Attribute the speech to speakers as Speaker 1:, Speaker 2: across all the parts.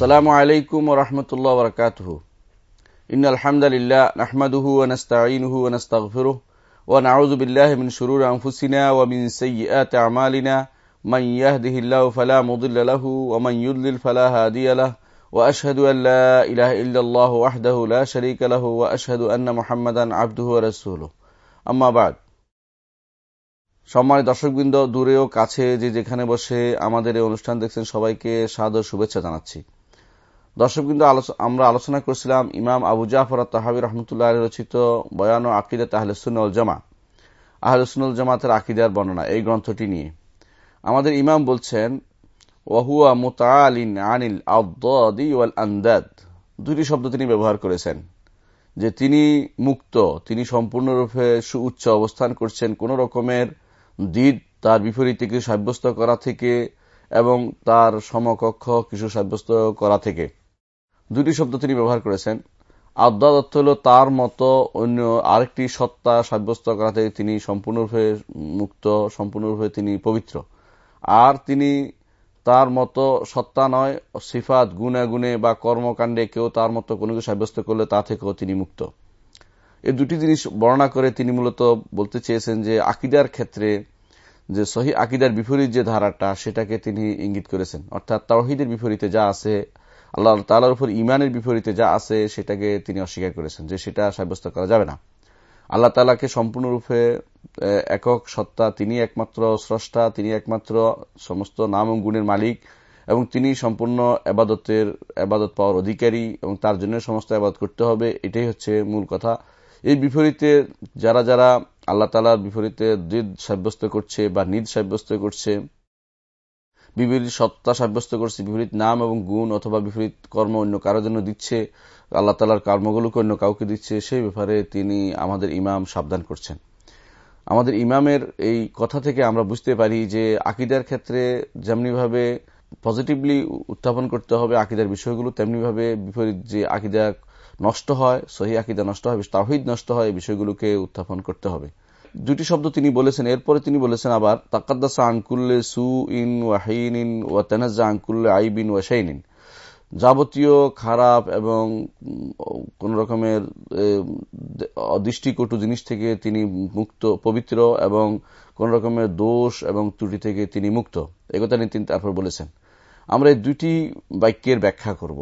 Speaker 1: السلام عليكم ورحمة الله وبركاته إن الحمد لله نحمده ونستعينه ونستغفره ونعوذ بالله من شرور أنفسنا ومن سيئات أعمالنا من يهده الله فلا مضل له ومن يضلل فلا هادي له وأشهد أن لا إله إلا الله وحده لا شريك له وأشهد أن محمدا عبده ورسوله أما بعد সম্মানিত দর্শকবৃন্দ দূরেও কাছে যে যেখানে বসে আমাদের এই অনুষ্ঠান দেখছেন সবাইকে সাদর শুভেচ্ছা জানাচ্ছি দর্শকবৃন্দ আমরা আলোচনা করছিলাম ইমাম আবু জাফর তাহাবি রহমতুল্লাহ রচিত বয়ান ও আকিদা তাহলেসুল জামা আহলসুল জামাতের আকিদার বর্ণনা, এই গ্রন্থটি নিয়ে। আমাদের ইমাম বলছেন ওয়াহুয়া মুতালিন আনিল ওয়াল আন্দাদ। দুটি শব্দ তিনি ব্যবহার করেছেন, যে তিনি মুক্ত, তিনি সম্পূর্ণরূপে সুউচ্চ অবস্থান করছেন কোন রকমের দিদ তার বিপরীতে কিছু সাব্যস্ত করা থেকে এবং তার সমকক্ষ কিছু সাব্যস্ত করা থেকে। দুটি শব্দ তিনি ব্যবহার করেছেন। আদাত অর্থ হল তার মতো অন্য আরেকটি সত্তা সাব্যস্ত করা থেকে তিনি সম্পূর্ণরূপে মুক্ত, সম্পূর্ণরূপে তিনি পবিত্র। আর তিনি তার মতো সত্তা নয়, সিফাত, গুণাগুণে বা কর্মকাণ্ডে কেউ তার মতো কোনো কিছু সাব্যস্ত করলে তা থেকেও তিনি মুক্ত। এই দুটি জিনিস বর্ণনা করে তিনি মূলত বলতে চেয়েছেন যে আকিদার ক্ষেত্রে যে সহি আকিদার বিপরীত যে ধারাটা, সেটাকে তিনি ইঙ্গিত করেছেন। অর্থাৎ তাওহিদের বিপরীতে যা আছে আল্লাহ তালার উপর ইমানের বিপরীতে যা আছে সেটাকে তিনি অস্বীকার করেছেন যে সেটা সাব্যস্ত করা যাবে না। আল্লাহ তালাকে সম্পূর্ণরূপে একক সত্তা, তিনি একমাত্র স্রষ্টা, তিনি একমাত্র সমস্ত নাম এবং গুণের মালিক এবং তিনি সম্পূর্ণ আবাদতের আবাদত পাওয়ার অধিকারী এবং তার জন্য সমস্ত আবাদ করতে হবে, এটাই হচ্ছে মূল কথা। এই বিপরীতে যারা যারা আল্লাহ তালার বিপরীতে দিদ সাব্যস্ত করছে বা নিদ সাব্যস্ত করছে বিপরীত সত্তা সাব্যস্ত করছে, বিপরীত নাম এবং গুণ অথবা বিপরীত কর্ম অন্য কারোর জন্য দিচ্ছে, আল্লাহ তালার কর্মগুলোকে অন্য কাউকে দিচ্ছে, সেই ব্যাপারে তিনি আমাদের ইমাম সাবধান করছেন। আমাদের ইমামের এই কথা থেকে আমরা বুঝতে পারি যে আকিদার ক্ষেত্রে যেমনিভাবে পজিটিভলি উত্থাপন করতে হবে আকিদার বিষয়গুলো, তেমনিভাবে বিপরীত যে আকিদা নষ্ট হয়, সহি আকিদা নষ্ট হয় তাহিদ নষ্ট হয়, এই বিষয়গুলোকে উত্থাপন করতে হবে। দুটি শব্দ তিনি বলেছেন, এরপরে তিনি বলেছেন আবার, তাকাদ্দাসা আঙ্কুল্লে সু ইন ওয়াহিন ইন ওয়া তেনাজা আঙ্কুল্লে আইবিন ওয়াশাইনিন যাবতীয় খারাপ এবং কোন রকমের দৃষ্টিকটু জিনিস থেকে তিনি মুক্ত, পবিত্র এবং কোন রকমের দোষ এবং ত্রুটি থেকে তিনি মুক্ত। একথা নিয়ে তিনি তারপর বলেছেন। আমরা এই দুটি বাক্যের ব্যাখ্যা করব।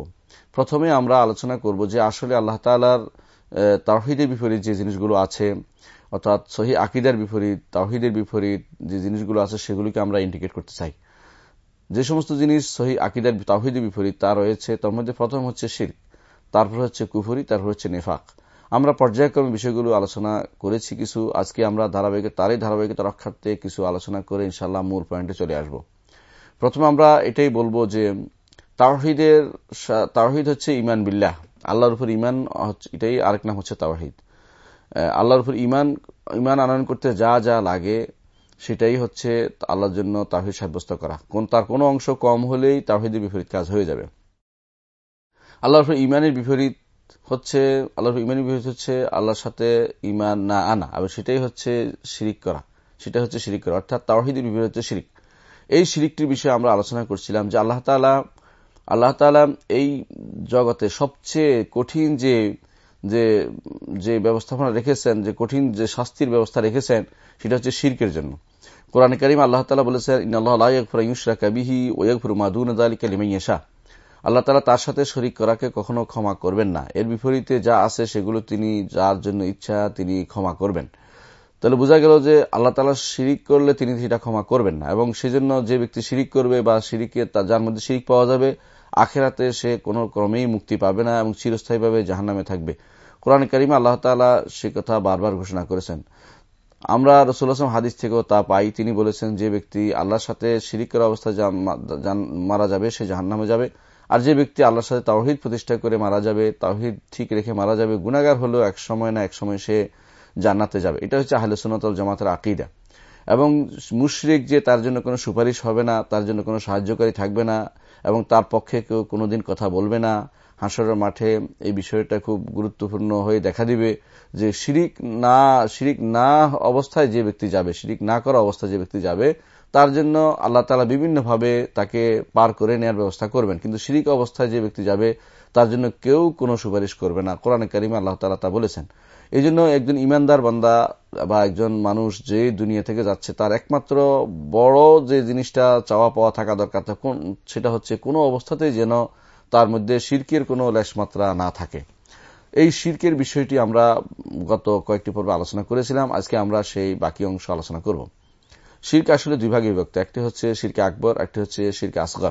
Speaker 1: প্রথমে আমরা আলোচনা করব যে আসলে আল্লাহ তালার তাহিদের বিপরীত যে জিনিসগুলো আছে অর্থাৎ সহি আকিদার বিপরীত তাহিদের বিপরীত, যে জিনিসগুলো আছে সেগুলিকে আমরা ইন্ডিকেট করতে চাই। যে সমস্ত জিনিস সহি আকিদার তাহিদের বিপরীত, তা রয়েছে, তার মধ্যে প্রথম হচ্ছে শির তারপর হচ্ছে কুফুরি, তারপর হচ্ছে নেফাক। আমরা পর্যায়ক্রমে বিষয়গুলো আলোচনা করেছি কিছু, আজকে আমরা ধারাবাহিক, তারই ধারাবাহিকতা রক্ষার্থে কিছু আলোচনা করে ইনশাল্লাহ মূল পয়েন্টে চলে আসব। প্রথমে আমরা এটাই বলব যে, তাওহিদের তাওহিদ হচ্ছে ইমান বিল্লাহ, আল্লাহর উপর ইমান এটাই আরেক নাম হচ্ছে তাওহিদ। আল্লাহর উপর ইমান ইমান আনয়ন করতে যা যা লাগে, সেটাই হচ্ছে আল্লাহর জন্য তাহিদ সাব্যস্ত করা। কোন, তার কোনো অংশ কম হলেই তাহিদের বিপরীত কাজ হয়ে যাবে। আল্লাহর উপর ইমানের বিপরীত হচ্ছে, আল্লাহর ইমানের বিপরীত হচ্ছে আল্লাহর সাথে ইমান না আনা, এবং সেটাই হচ্ছে শিরিক করা। সেটা হচ্ছে শিরিক করা। অর্থাৎ তাহিদের বিপরীত হচ্ছে শিরিক। এই শিরিকটির বিষয়ে আমরা আলোচনা করছিলাম যে আল্লাহ তালা আল্লাহ তালা এই জগতে সবচেয়ে কঠিন যে যে যে ব্যবস্থাপনা রেখেছেন, যে কঠিন যে শাস্তির ব্যবস্থা রেখেছেন, সেটা হচ্ছে শির্কের জন্য। কোরআন করিম আল্লাহ তালা বলেছেন ইউসরাকাবিহি ওয়কফুর মাদুন আলিকালিমাইয়েশা আল্লাহ তালা তার সাথে শরিক করাকে কখনো ক্ষমা করবেন না। এর বিপরীতে যা আছে সেগুলো তিনি, যার জন্য ইচ্ছা, তিনি ক্ষমা করবেন। তাহলে বোঝা গেল যে আল্লাহ তালা শিরিক করলে তিনি সেটা ক্ষমা করবেন না। এবং সেজন্য যে ব্যক্তি শিরিক করবে বা শিরিকে যার মধ্যে শিরিক পাওয়া যাবে আখেরাতে সে কোনো ক্রমেই মুক্তি পাবে না এবং চিরস্থায়ীভাবে জাহান্নামে থাকবে। কোরআন করিমে আল্লাহ তালা সে কথা বারবার ঘোষণা করেছেন। আমরা রসুল হাদিস থেকেও তা পাই। তিনি বলেছেন, যে ব্যক্তি আল্লাহর সাথে শিরিক করা অবস্থায় মারা যাবে, সে জাহান্নামে যাবে। আর যে ব্যক্তি আল্লাহর সাথে তাওহিদ প্রতিষ্ঠা করে মারা যাবে, তাওহিদ ঠিক রেখে মারা যাবে গুণাগার হলেও এক সময় না এক সময় সে জান্নাতে যাবে। এটা হচ্ছে আহলে সুনতল জামাতের আকিদা। এবং মুশরিক যে তার জন্য কোনো সুপারিশ হবে না, তার জন্য কোনো সাহায্যকারী থাকবে না, এবং তার পক্ষে কেউ কোনোদিন কথা বলবে না, হাসরের মাঠে এই বিষয়টা খুব গুরুত্বপূর্ণ হয়ে দেখা দিবে যে শিরিক না শিরিক না অবস্থায় যে ব্যক্তি যাবে, শিরিক না করা অবস্থায় যে ব্যক্তি যাবে, তার জন্য আল্লাহ তালা বিভিন্নভাবে তাকে পার করে নেওয়ার ব্যবস্থা করবেন। কিন্তু শিরিক অবস্থায় যে ব্যক্তি যাবে, তার জন্য কেউ কোনো সুপারিশ করবে না। কোরআন করিমে আল্লাহ তালা তা বলেছেন। এই জন্য একজন ইমানদার বান্দা বা একজন মানুষ যে দুনিয়া থেকে যাচ্ছে, তার একমাত্র বড় যে জিনিসটা চাওয়া পাওয়া থাকা দরকার সেটা হচ্ছে কোনো অবস্থাতেই যেন তার মধ্যে শির্কের কোনো লেশমাত্রা না থাকে। এই শির্কের বিষয়টি আমরা গত কয়েকটি পর্বে আলোচনা করেছিলাম, আজকে আমরা সেই বাকি অংশ আলোচনা করব। শির্ক আসলে দুই ভাগে বিভক্ত, একটি হচ্ছে শিরকে আকবর, একটি হচ্ছে শিরকে আসগর।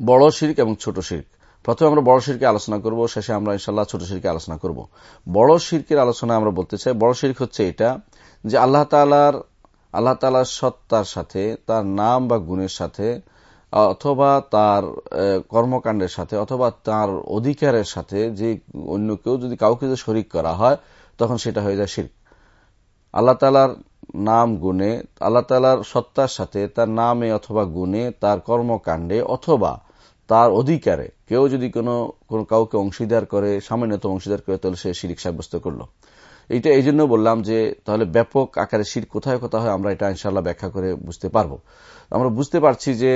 Speaker 1: বড় শির্ক এবং ছোট শির্ক। প্রথমে আমরা বড় শিরকে আলোচনা করব, শেষে আমরা ইনশাল্লাহ ছোট শিরকে আলোচনা করব। বড় শিরকের আলোচনা আমরা বলতে চাই, বড় শির্ক হচ্ছে এটা যে আল্লাহ তালার আল্লাহ তালার সত্তার সাথে, তার নাম বা গুণের সাথে, অথবা তার কর্মকাণ্ডের সাথে, অথবা তার অধিকারের সাথে যে অন্য কেউ যদি কাউকে যে শরিক করা হয়, তখন সেটা হয়ে যায় শির্ক। আল্লাহ তালার নাম, গুণে, আল্লাহ তালার সত্তার সাথে, তার নামে অথবা গুণে, তার কর্মকাণ্ডে অথবা তার অধিকারে কেউ যদি কোনো কাউকে অংশীদার করে সামান্যতম অংশীদার করে, তাহলে সে শিরিক সাব্যস্ত করল। এইটা এই জন্য বললাম যে, তাহলে ব্যাপক আকারে শির কোথায় কোথায় হয়, আমরা এটা ইনশাল্লাহ ব্যাখ্যা করে বুঝতে পারব। আমরা বুঝতে পারছি যে,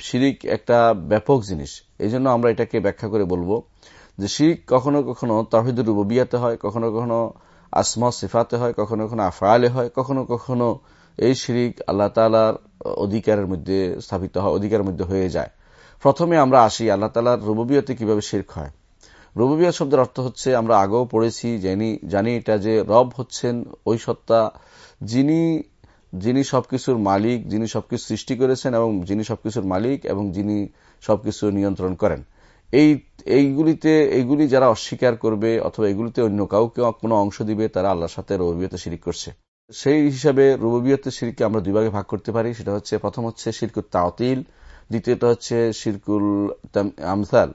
Speaker 1: শিরিক একটা ব্যাপক জিনিস। এই জন্য আমরা এটাকে ব্যাখ্যা করে বলব যে, শিরিক কখনো কখনো তাহিদুর রুবিয়াতে হয়, কখনো কখনো আসমা সিফাতে হয়, কখনো কখনো আফায়ালে হয়, কখনো কখনো এই শিরিক আল্লাহ তালার অধিকারের মধ্যে স্থাপিত হয়, অধিকারের মধ্যে হয়ে যায়। প্রথমে আমরা আসি আল্লাহ তালার রুবিয়তে কীভাবে শির্ক হয়। রুবিয়া শব্দের অর্থ হচ্ছে আমরা আগেও পড়েছি, জানি জানি এটা যে রব হচ্ছেন ওই সত্তা, যিনি যিনি সবকিছুর মালিক, যিনি সবকিছু সৃষ্টি করেছেন এবং যিনি সবকিছুর মালিক এবং যিনি সবকিছু নিয়ন্ত্রণ করেন। এই, এইগুলিতে, এইগুলি যারা অস্বীকার করবে অথবা এগুলিতে অন্য কাউকে কোনো অংশ দিবে, তারা আল্লাহর সাথে রবিয়তে শিরিক করছে। সেই হিসাবে রুবিয়তে শিরিককে আমরা দুই ভাগে ভাগ করতে পারি। সেটা হচ্ছে, প্রথম হচ্ছে শিরকুত তাওতিল দ্বিতীয়টা হচ্ছে শিরকুল আমসাল,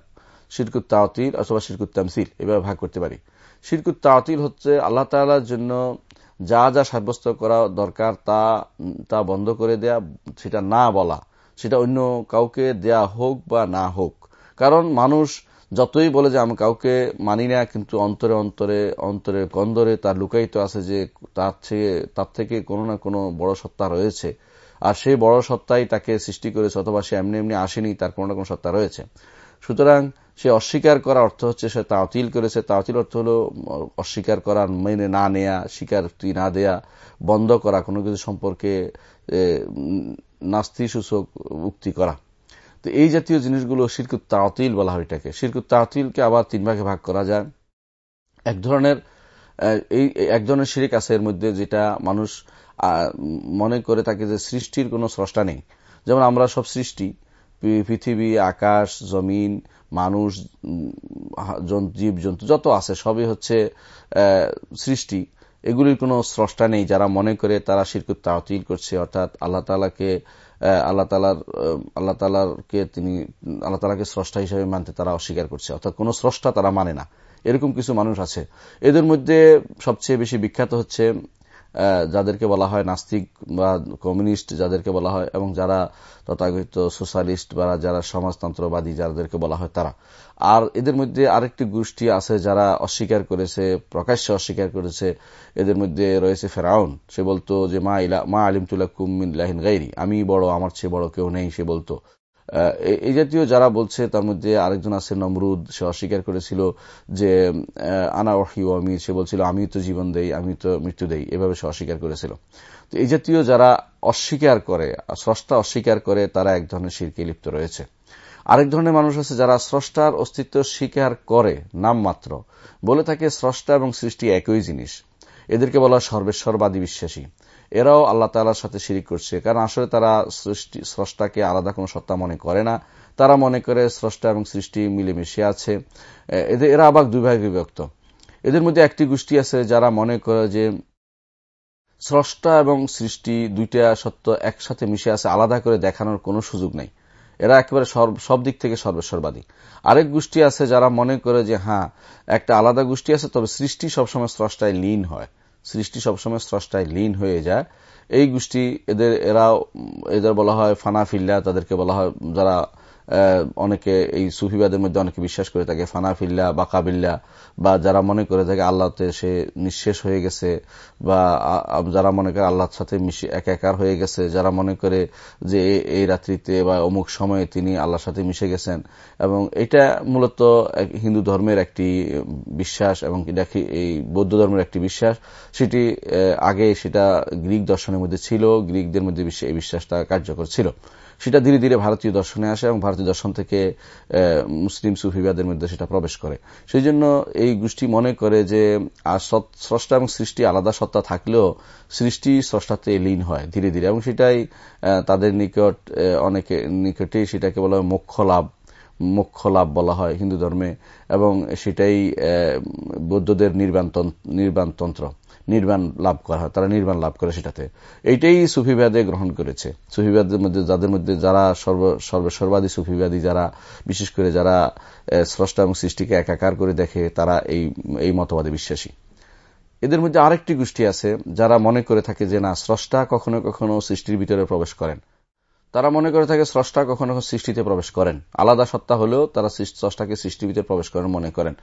Speaker 1: শিরকুত তাওতিল অথবা শিরকুত তামসিল, এভাবে ভাগ করতে পারি। শিরকুত তাওতিল হচ্ছে আল্লাহ তালার জন্য যা যা সাব্যস্ত করা দরকার তা তা বন্ধ করে দেয়া, সেটা না বলা, সেটা অন্য কাউকে দেয়া হোক বা না হোক। কারণ মানুষ যতই বলে যে আমি কাউকে মানি না, কিন্তু অন্তরে অন্তরে অন্তরে কন্দরে তার লুকায়িত আছে যে তার থেকে তার থেকে কোনো না কোনো বড় সত্তা রয়েছে। আর সেই বড় সত্তাই তাকে সৃষ্টি করেছে, অথবা সে এমনি এমনি আসেনি, তার কোনো না কোনো সত্তা রয়েছে। সুতরাং সে অস্বীকার করা অর্থ হচ্ছে সে তাওতিল করেছে। তাওতিল অর্থ হল, অস্বীকার করা, মেনে না নেয়া স্বীকারটি না দেয়া, বন্ধ করা, কোনো কিছু সম্পর্কে নাস্তি সূচক উক্তি করা। তো এই জাতীয় জিনিসগুলো শিরকুত তাওতিল বলা হয় এটাকে। শিরকুত তাওতিলকে আবার তিন ভাগে ভাগ করা যায়। এক ধরনের এই, এক ধরনের শিরিক আছে এর মধ্যে যেটা মানুষ মনে করে থাকে যে সৃষ্টির কোনো স্রষ্টা নেই। যেমন আমরা সব সৃষ্টি পৃথিবী, আকাশ, জমিন, মানুষ জীব জন্তু যত আছে, সবই হচ্ছে সৃষ্টি। এগুলির কোনো স্রষ্টা নেই যারা মনে করে তারা শিরকুত তাহতিল করছে। অর্থাৎ আল্লাহ তালাকে আল্লাহ তালার আল্লাহ তালাকে তিনি, আল্লাহ তালাকে স্রষ্টা হিসেবে মানতে তারা অস্বীকার করছে। অর্থাৎ কোনো স্রষ্টা তারা মানে না। এরকম কিছু মানুষ আছে। এদের মধ্যে সবচেয়ে বেশি বিখ্যাত হচ্ছে যাদেরকে বলা হয় নাস্তিক বা কমিউনিস্ট যাদেরকে বলা হয়, এবং যারা তথাকথিত সোশ্যালিস্ট বা যারা সমাজতন্ত্রবাদী যাদেরকে বলা হয় তারা। আর এদের মধ্যে আরেকটি গোষ্ঠী আছে যারা অস্বীকার করেছে, প্রকাশ্যে অস্বীকার করেছে। এদের মধ্যে রয়েছে ফেরাউন। সে বলতো যে, মা ইলা, মা আলিমতুল্লাহ কুমিন লাহিন গাইরি। আমি বড়, আমার চেয়ে বড় কেউ নেই, সে বলতো। এই জাতীয় যারা বলছে তার মধ্যে আরেকজন আছে নমরুদ, সে অস্বীকার করেছিল যে আনা ওহি আমির সে বলছিল আমি তো জীবন দেই আমি তো মৃত্যু দেই। এভাবে সে অস্বীকার করেছিল। তো এই জাতীয় যারা অস্বীকার করে, স্রষ্টা অস্বীকার করে, তারা এক ধরনের শিরকে লিপ্ত রয়েছে। আরেক ধরনের মানুষ আছে যারা স্রষ্টার অস্তিত্ব স্বীকার করে, নাম মাত্র। বলে থাকে স্রষ্টা এবং সৃষ্টি একই জিনিস। এদেরকে বলা সর্বেশ্বরবাদী বিশ্বাসী। এরাও আল্লাহ তালার সাথে শিরিক করছে। কারণ আসলে তারা সৃষ্টি স্রষ্টাকে আলাদা কোনো সত্তা মনে করে না। তারা মনে করে স্রষ্টা এবং সৃষ্টি মিলেমিশে আছে। এদের এরা আবার দুই ভাগে বিভক্ত। এদের মধ্যে একটি গোষ্ঠী আছে যারা মনে করে যে স্রষ্টা এবং সৃষ্টি দুইটা সত্য একসাথে মিশে আছে, আলাদা করে দেখানোর কোনো সুযোগ নেই। এরা একেবারে সব দিক থেকে সর্বেশ্বরবাদী। আরেক গোষ্ঠী আছে যারা মনে করে যে হ্যাঁ একটা আলাদা গোষ্ঠী আছে, তবে সৃষ্টি সবসময় স্রষ্টায় লীন হয়। সৃষ্টি সবসময় স্রষ্টায় লীন হয়ে যায়। এই গোষ্ঠী এদের এরা এদের বলা হয় ফানাফিল্লা তাদেরকে বলা হয় যারা অনেকে এই সুফিবাদের মধ্যে অনেকে বিশ্বাস করে থাকে, ফানাফিল্লা বা কাবিল্লা বা যারা মনে করে থাকে আল্লাহতে সে নিঃশেষ হয়ে গেছে, বা যারা মনে করে আল্লাহর সাথে একাকার হয়ে গেছে, যারা মনে করে যে এই রাত্রিতে বা অমুক সময়ে তিনি আল্লাহর সাথে মিশে গেছেন। এবং এটা মূলত হিন্দু ধর্মের একটি বিশ্বাস এবং এই বৌদ্ধ ধর্মের একটি বিশ্বাস। সেটি আগে সেটা গ্রিক দর্শনের মধ্যে ছিল, গ্রিকদের মধ্যে এই বিশ্বাসটা কার্যকর ছিল। সেটা ধীরে ধীরে ভারতীয় দর্শনে আসে এবং ভারতীয় দর্শন থেকে মুসলিম সুফিবাদের মধ্যে সেটা প্রবেশ করে। সেই জন্য এই গোষ্ঠী মনে করে যে স্রষ্টা এবং সৃষ্টি আলাদা সত্তা থাকলেও সৃষ্টি স্রষ্টাতে লীন হয় ধীরে ধীরে। এবং সেটাই তাদের নিকট অনেকে নিকটে সেটাকে বলা হয় মোক্ষ লাভ মোক্ষ লাভ বলা হয় হিন্দু ধর্মে। এবং সেটাই বৌদ্ধদের নির্বাণতন্ত্র নির্বাণ লাভ করা হয়, তারা নির্বাণ লাভ করে সেটাতে। এইটাই সুফিবাদে গ্রহণ করেছে। সুফিবাদের মধ্যে, যাদের মধ্যে যারা সর্ব, সর্বসর্বাদী সুফিবাদী যারা, বিশেষ করে যারা স্রষ্টা এবং সৃষ্টিকে একাকার করে দেখে, তারা এই এই মতবাদে বিশ্বাসী। এদের মধ্যে আরেকটি গোষ্ঠী আছে, যারা মনে করে থাকে যে না, স্রষ্টা কখনো কখনো সৃষ্টির ভিতরে প্রবেশ করেন। তারা মনে করে থাকে স্রষ্টা কখনো সৃষ্টিতে প্রবেশ করেন। আলাদা সত্তা হলেও তারা স্রষ্টাকে সৃষ্টির ভিতরে প্রবেশ করেন, মনে করেন।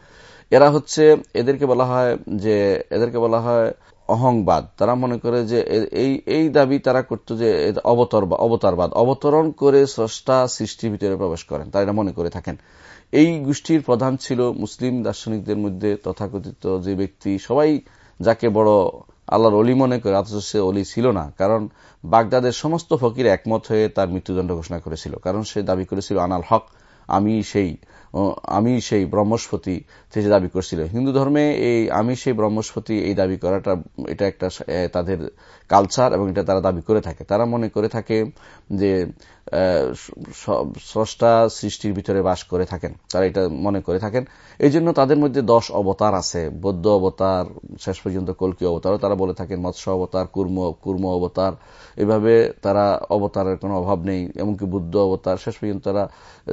Speaker 1: এরা হচ্ছে এদেরকে বলা হয় যে, এদেরকে বলা হয় অহংবাদ। তারা মনে করে যে এই এই দাবি তারা করত যে অবতর অবতারবাদ। অবতরণ করে স্রষ্টা সৃষ্টির ভিতরে প্রবেশ করেন। তারা এটা মনে করে থাকেন। এই গোষ্ঠীর প্রধান ছিল মুসলিম দার্শনিকদের মধ্যে তথাকথিত যে ব্যক্তি, সবাই যাকে বড় আল্লাহর অলি মনে করে, অথচ সে অলি ছিল না। কারণ বাগদাদের সমস্ত ফকির একমত হয়ে তার মৃত্যুদণ্ড ঘোষণা করেছিল। কারণ সে দাবি করেছিল, আনাল হক, আমি সেই আমি সেই ব্রহ্মস্পতি থেকে দাবি করছিল। হিন্দু ধর্মে এই আমি সেই ব্রহ্মস্পতি এই দাবি করাটা, এটা একটা তাদের কালচার এবং এটা তারা দাবি করে থাকে। তারা মনে করে থাকে যে স্রষ্টা সৃষ্টির ভিতরে বাস করে থাকেন। তারা এটা মনে করে থাকেন। এই জন্য তাদের মধ্যে দশ অবতার আছে। বৌদ্ধ অবতার, শেষ পর্যন্ত কলকি অবতারও তারা বলে থাকেন। মৎস্য অবতার, কুর্ম কুর্ম অবতার, এভাবে তারা অবতারের কোনো অভাব নেই। এমনকি বুদ্ধ অবতার, শেষ পর্যন্ত তারা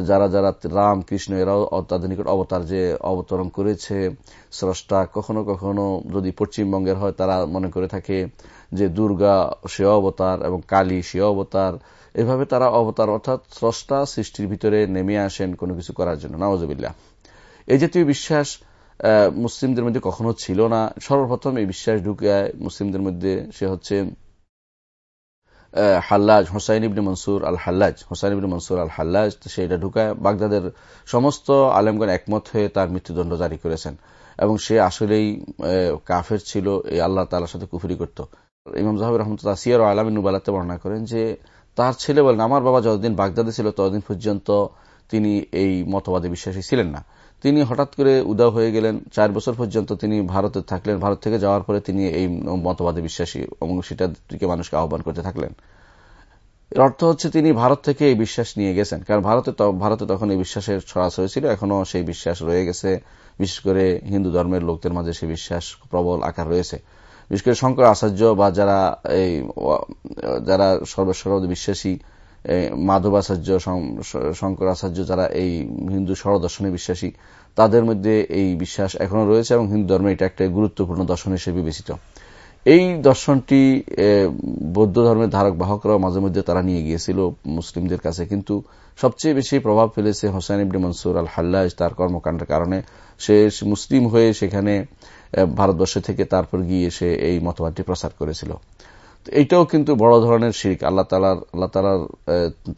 Speaker 1: যারা যারা রাম, কৃষ্ণ, এরাও তাদের নিকট অবতার যে অবতরণ করেছে স্রষ্টা কখনো কখনো যদি পশ্চিমবঙ্গের হয়, তারা মনে করে থাকে যে দুর্গা সে অবতার এবং কালী সে অবতার। এভাবে তারা অবতার অর্থাৎ স্রষ্টা সৃষ্টির ভিতরে নেমে আসেন কোনো কিছু করার জন্য। নওয়াজবিল্লা এই জাতীয় বিশ্বাস মুসলিমদের মধ্যে কখনো ছিল না। সর্বপ্রথম এই বিশ্বাস ঢুকে মুসলিমদের মধ্যে সে হচ্ছে হাল্লাজ হোসাইন ইবনে মনসুর আল হাল্লাজ হোসাইন ইবনে মনসুর আল হাল্লাজ সেটা ঢুকায়। বাগদাদের সমস্ত আলেমগণ একমত হয়ে তার মৃত্যুদণ্ড জারি করেছেন। এবং সে আসলেই কাফের ছিল, এই আল্লাহ তালার সাথে কুফুরি করত। ইমাম জাহাব রহমতুল্লাহ সিয়ার আলমিন নুবালাতে বর্ণনা করেন যে, তার ছেলে বলেন, আমার বাবা যতদিন বাগদাদে ছিল, ততদিন পর্যন্ত তিনি এই মতবাদে বিশ্বাসী ছিলেন না। তিনি হঠাৎ করে উদাও হয়ে গেলেন, চার বছর পর্যন্ত তিনি ভারতে থাকলেন। ভারত থেকে যাওয়ার পরে তিনি এই মতবাদে বিশ্বাসী এবং সেটার দিকে মানুষকে আহ্বান করতে থাকলেন। এর অর্থ হচ্ছে তিনি ভারত থেকে এই বিশ্বাস নিয়ে গেছেন। কারণ ভারতে ভারতে তখন এই বিশ্বাসের ছড়াছড়ি ছিল এখনও সেই বিশ্বাস রয়ে গেছে। বিশেষ করে হিন্দু ধর্মের লোকদের মাঝে সেই বিশ্বাস প্রবল আকার রয়েছে। বিশেষ করে শঙ্কর আচার্য বা যারা এই, যারা সর্বসর্ব বিশ্বাসী মাধব আচার্য শঙ্কর আচার্য যারা এই হিন্দু সরদর্শনে বিশ্বাসী, তাদের মধ্যে এই বিশ্বাস এখনও রয়েছে এবং হিন্দু ধর্মে এটা একটা গুরুত্বপূর্ণ দর্শন হিসেবে বিবেচিত। এই দর্শনটি বৌদ্ধ ধর্মের ধারক বাহকরাও মাঝে মধ্যে তারা নিয়ে গিয়েছিল মুসলিমদের কাছে। কিন্তু সবচেয়ে বেশি প্রভাব ফেলেছে হোসেন ইবনে মনসুর আল হাল্লাজ তার কর্মকাণ্ডের কারণে। সে মুসলিম হয়ে সেখানে ভারতবর্ষ থেকে তারপর গিয়ে সে এই মতবাদটি প্রচার করেছিল। এইটাও কিন্তু বড় ধরনের শিখ আল্লাহ তালার আল্লাহ তালার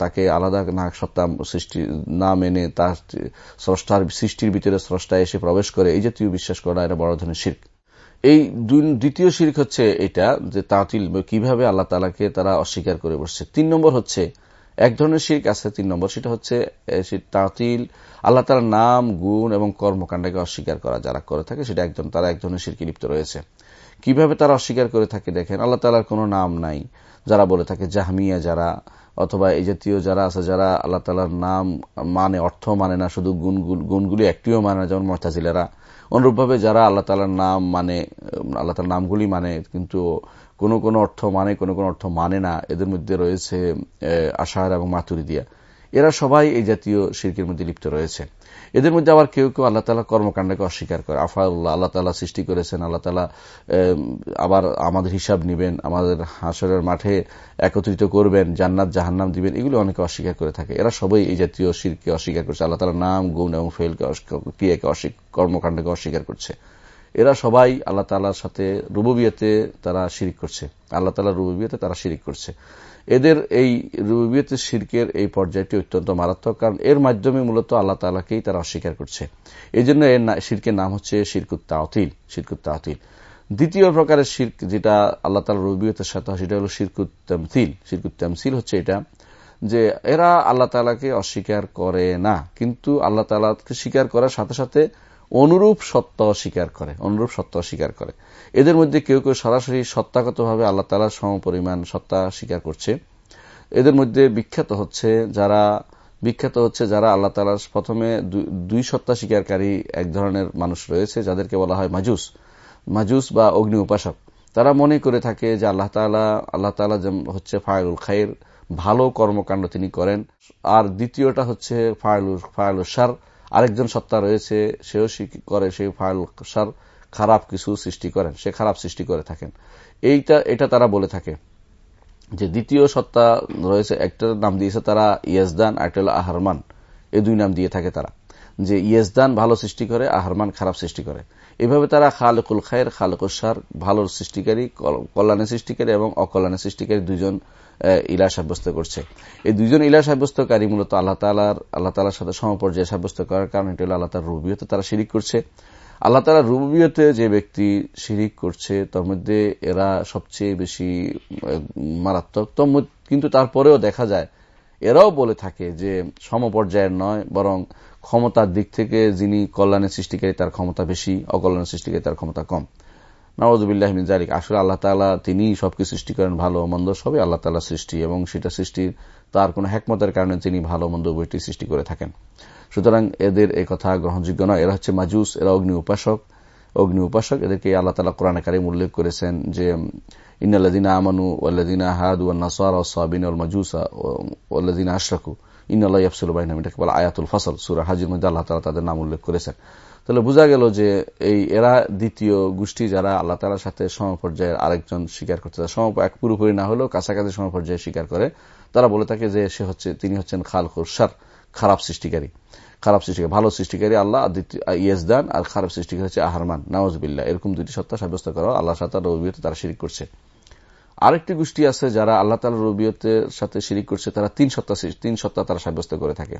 Speaker 1: তাকে আলাদা না সত্তা সৃষ্টি, না মেনে তার স্রষ্টার সৃষ্টির ভিতরে স্রষ্টা এসে প্রবেশ করে। এই জাতীয় বিশ্বাস করা এটা বড় ধরনের শির্ক। এই দ্বিতীয় শির্ক হচ্ছে এটা, যে তাঁতিল কীভাবে আল্লাহ তালাকে তারা অস্বীকার করে বসছে। তিন নম্বর হচ্ছে, এক ধরনের শির্ক আছে তিন নম্বর, সেটা হচ্ছে তাঁতিল, আল্লাহ তালার নাম, গুণ এবং কর্মকাণ্ডকে অস্বীকার করা, যারা করে থাকে, সেটা একজন, তারা এক ধরনের শিরকে লিপ্ত রয়েছে। কীভাবে তারা অস্বীকার করে থাকে দেখেন, আল্লাহ তালার কোনো নাম নাই, যারা বলে থাকে জাহমিয়া যারা, অথবা এই জাতীয় যারা আছে, যারা আল্লাহ তালার নাম মানে অর্থ মানে না, শুধু গুণগুলি একটিও মানে না, যেমন মহতাজিলেরা অনুরূপভাবে যারা আল্লাহ তালার নাম মানে আল্লাহ তালার নামগুলি মানে কিন্তু কোন কোন অর্থ মানে কোনো কোনো অর্থ মানে না, এদের মধ্যে রয়েছে আশাহার এবং মাতুরি দিয়া এরা সবাই এই জাতীয় শিল্পের মধ্যে লিপ্ত রয়েছে। এদের মধ্যে আবার কেউ কেউ আল্লাহ তালা কর্মকাণ্ডকে অস্বীকার করে। আফাউল্লাহ, আল্লাহ তালা সৃষ্টি করেছেন, আল্লাহ তালা আবার আমাদের হিসাব নিবেন, আমাদের হাসরের মাঠে একত্রিত করবেন, জান্নাত, জাহান্নাম দিবেন, এগুলো অনেকে অস্বীকার করে থাকে। এরা সবাই এই জাতীয় শিরকে অস্বীকার করছে। আল্লাহ তালা নাম, গুণ এবং ফেলকে ক্রিয়াকে কর্মকাণ্ডকে অস্বীকার করছে। এরা সবাই আল্লাহ তালার সাথে রুববিয়তে তারা শিরিক করছে। আল্লাহ তালা রুববিয়তে তারা শিরিক করছে। এদের এই রুবিয়তের শির্কের এই পর্যায়টি অত্যন্ত মারাত্মক, কারণ এর মাধ্যমে মূলত আল্লাহ তালাকেই তারা অস্বীকার করছে। এই জন্য এর শির্কের নাম হচ্ছে শিরকুত্তা অতিল শিরকুত্তা অতিল দ্বিতীয় প্রকারের শির্ক যেটা আল্লাহ তালা রুবিয়তের সাথে সেটা হল শিরকুত্তামথিল শিরকুত্তামসিল হচ্ছে এটা যে এরা আল্লাহ তালাকে অস্বীকার করে না, কিন্তু আল্লাহ তালাকে স্বীকার করার সাথে সাথে অনুরূপ সত্য অস্বীকার করে, অনুরূপ সত্য অস্বীকার করে। এদের মধ্যে কেউ কেউ সরাসরি সত্তাগতভাবে আল্লাহ তালার সমপরিমাণ সত্তা স্বীকার করছে। এদের মধ্যে বিখ্যাত হচ্ছে যারা, বিখ্যাত হচ্ছে যারা আল্লাহ তালার প্রথমে দুই সত্তা স্বীকারী এক ধরনের মানুষ রয়েছে, যাদেরকে বলা হয় মাজুস। মাজুস বা অগ্নি উপাসক। তারা মনে করে থাকে যে আল্লাহ তালা আল্লাহ তালা হচ্ছে ফায়ুল খায়ের ভালো কর্মকাণ্ড তিনি করেন। আর দ্বিতীয়টা হচ্ছে ফায়লুল ফায়লুল সার আরেকজন সত্তা রয়েছে, সেও করে, সেই ফাল সার খারাপ কিছু সৃষ্টি করেন, সে খারাপ সৃষ্টি করে থাকেন। এইটা, এটা তারা বলে থাকে। যে দ্বিতীয় সত্তা রয়েছে, একটার নাম দিয়েছে তারা ইয়াজদান একটা আহরমান। এই দুই নাম দিয়ে থাকে তারা। যে ইয়েসদান ভালো সৃষ্টি করে, আহরমান খারাপ সৃষ্টি করে। এভাবে তারা খালেকুল খায়ের, খালেকুল সার ভালো সৃষ্টিকারী কল্যাণের সৃষ্টিকারী এবং অকল্যাণের সৃষ্টিকারী দুজন ইলা সাব্যস্ত করছে। এই দুজন ইলা সাব্যস্তকারী মূলত আল্লাহ তালার আল্লাহ তালার সাথে সমপর্যায়ে সাব্যস্ত করার কারণ, এটি হল আল্লাহ তার রুবিয়তে তারা শিরিক করছে। আল্লাহ তালা রুবিয়তে যে ব্যক্তি শিরিক করছে, তার মধ্যে এরা সবচেয়ে বেশি মারাত্মক। কিন্তু তারপরেও দেখা যায় এরাও বলে থাকে যে সমপর্যায়ের নয়, বরং ক্ষমতার দিক থেকে যিনি কল্যাণের সৃষ্টিকারী, তার ক্ষমতা বেশি, অকল্যাণের সৃষ্টিকারী, তার ক্ষমতা কম। নওয়াজুবিল্লাহমিন জারিক আসলে আল্লাহ তালা তিনি সবকে সৃষ্টি করেন ভালো মন্দ, সবই আল্লাহ তালা সৃষ্টি, এবং সেটা সৃষ্টির তার কোন হ্যাকমতের কারণে তিনি ভালো মন্দ বইটি সৃষ্টি করে থাকেন। সুতরাং এদের এই কথা গ্রহণযোগ্য নয়। এরা হচ্ছে মাজুস, এরা অগ্নি উপাসক। অগ্নি উপাসক এদেরকে আল্লাহ তালা কোরআন কারিম উল্লেখ করেছেন যে আমানু আয়াতুল ফসল, সুরা আল্লাহ তালা তাদের নাম উল্লেখ করেছেন। তাহলে বোঝা গেল যে এই এরা দ্বিতীয় গোষ্ঠী যারা আল্লাহ সাথে আরেকজন স্বীকার করতে সম এক পুরোপুরি না হলেও কাছাকাছি সমপর্যায়ে স্বীকার করে। তারা বলে থাকে যে সে হচ্ছে, তিনি হচ্ছেন খাল খুরসার খারাপ সৃষ্টিকারী। খারাপ সৃষ্টিকারী, ভালো সৃষ্টিকারী আল্লাহ ইয়েসদান আর খারাপ সৃষ্টিকারী হচ্ছে আহারমান। নওয়াজবিল্লা এরকম দুটি সত্তা সাব্যস্ত করা আল্লাহ সাথে তারা শিরিক করছে। আরেকটি গোষ্ঠী আছে যারা আল্লাহ তালা রবিয়তের সাথে শিরিক করছে, তারা তিন সত্তা তিন সপ্তাহ তারা সাব্যস্ত করে থাকে।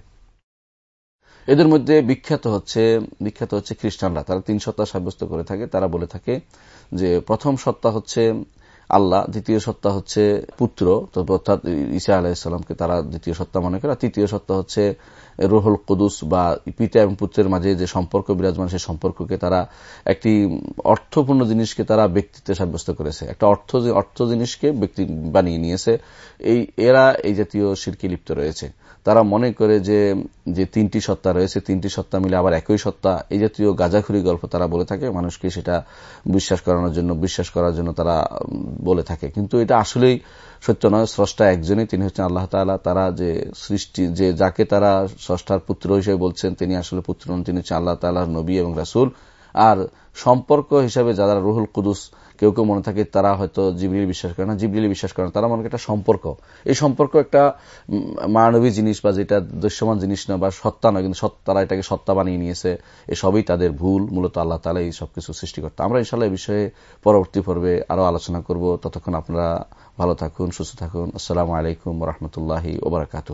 Speaker 1: এদের মধ্যে বিখ্যাত হচ্ছে বিখ্যাত হচ্ছে খ্রিস্টানরা। তারা তিন সত্তা সাব্যস্ত করে থাকে। তারা বলে থাকে যে, প্রথম সত্তা হচ্ছে আল্লাহ দ্বিতীয় সত্তা হচ্ছে পুত্র অর্থাৎ ইসা আলাহিসাল্লামকে তারা দ্বিতীয় সত্তা মনে করে। তৃতীয় সত্তা হচ্ছে রোহল কুদুস বা পিতা এবং পুত্রের মাঝে যে সম্পর্ক বিরাজমান, সেই সম্পর্ককে তারা একটি অর্থপূর্ণ জিনিসকে তারা ব্যক্তিত্বে সাব্যস্ত করেছে। একটা অর্থ অর্থ জিনিসকে ব্যক্তি বানিয়ে নিয়েছে। এই, এরা এই জাতীয় শিরকি লিপ্ত রয়েছে। তারা মনে করে যে যে তিনটি সত্তা রয়েছে, তিনটি সত্তা মিলে আবার একই সত্তা, এই জাতীয় গাজাখুরি গল্প তারা বলে থাকে, মানুষকে সেটা বিশ্বাস করানোর জন্য, বিশ্বাস করার জন্য তারা বলে থাকে। কিন্তু এটা আসলেই সত্য নয়, স্রষ্টা একজনই, তিনি হচ্ছেন আল্লাহ তালা তারা যে সৃষ্টি, যে যাকে তারা স্রষ্টার পুত্র হিসেবে বলছেন, তিনি আসলে পুত্র নন, তিনি হচ্ছেন আল্লাহ তালার নবী এবং রাসুল। আর সম্পর্ক হিসাবে যারা রুহুল কুদুস কেউ কেউ মনে থাকে তারা হয়তো জিবলিল বিশ্বাস করে না জিবলিল বিশ্বাস করে না, তারা মনে একটা সম্পর্ক। এই সম্পর্ক একটা মানবী জিনিস বা যেটা দৃশ্যমান জিনিস না বা সত্তা নয়, কিন্তু তারা এটাকে সত্তা বানিয়ে নিয়েছে এসবই তাদের ভুল, মূলত আল্লাহ তালা এই সবকিছু সৃষ্টি করতে আমরা ইনশাল্লাহ এই বিষয়ে পরবর্তী পর্বে আরও আলোচনা করব। ততক্ষণ আপনারা ভালো থাকুন, সুস্থ থাকুন। আসসালামু আলাইকুম রহমতুল্লাহি ওবরাকাতু